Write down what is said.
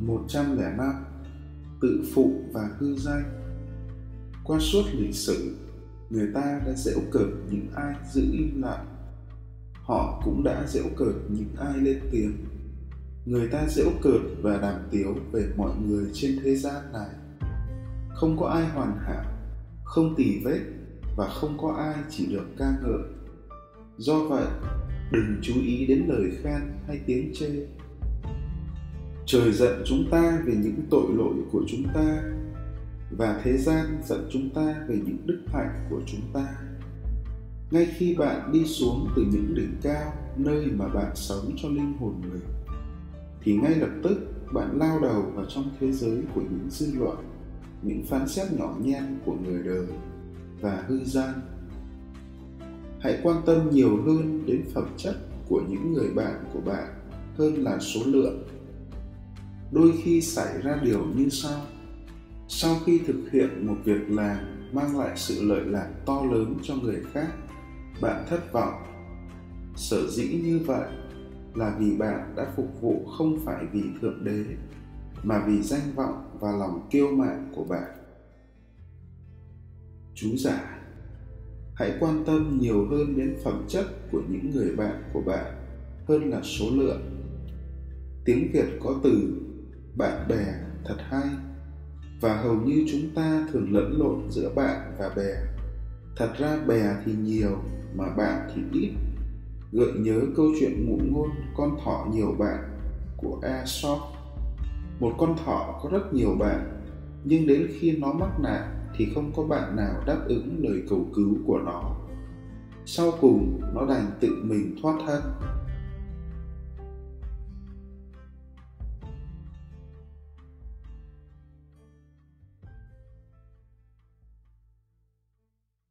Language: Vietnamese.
105 Tự phụ và hư danh Qua suốt lịch sử, người ta đã dễu cợt những ai giữ im lặng. Họ cũng đã dễu cợt những ai lên tiếng. Người ta dễu cợt và đàm tiếu về mọi người trên thế gian này. Không có ai hoàn hảo, không tì vết và không có ai chỉ được ca ngợi. Do vậy, đừng chú ý đến lời khen hay tiếng chê trời giận chúng ta về những tội lỗi của chúng ta, và thế gian giận chúng ta về những đức hạnh của chúng ta. Ngay khi bạn đi xuống từ những đỉnh cao, nơi mà bạn sống cho linh hồn người, thì ngay lập tức bạn lao đầu vào trong thế giới của những dư luận, những phán xét nhỏ nhen của người đời và hư gian. Hãy quan tâm nhiều hơn đến phẩm chất của những người bạn của bạn hơn là số lượng đôi khi xảy ra điều như sau. Sau khi thực hiện một việc làm mang lại sự lợi lạc to lớn cho người khác, bạn thất vọng. Sở dĩ như vậy là vì bạn đã phục vụ không phải vì thượng đế, mà vì danh vọng và lòng kiêu mạn của bạn. Chú giải hãy quan tâm nhiều hơn đến phẩm chất của những người bạn của bạn hơn là số lượng. Tiếng việt có từ bạn bè thật hay. Và hầu như chúng ta thường lẫn lộn giữa bạn và bè. Thật ra bè thì nhiều mà bạn thì ít. Gợi nhớ câu chuyện ngụ ngôn con thỏ nhiều bạn của Aesop. Một con thỏ có rất nhiều bạn, nhưng đến khi nó mắc nạn thì không có bạn nào đáp ứng lời cầu cứu của nó. Sau cùng, nó đành tự mình thoát thân.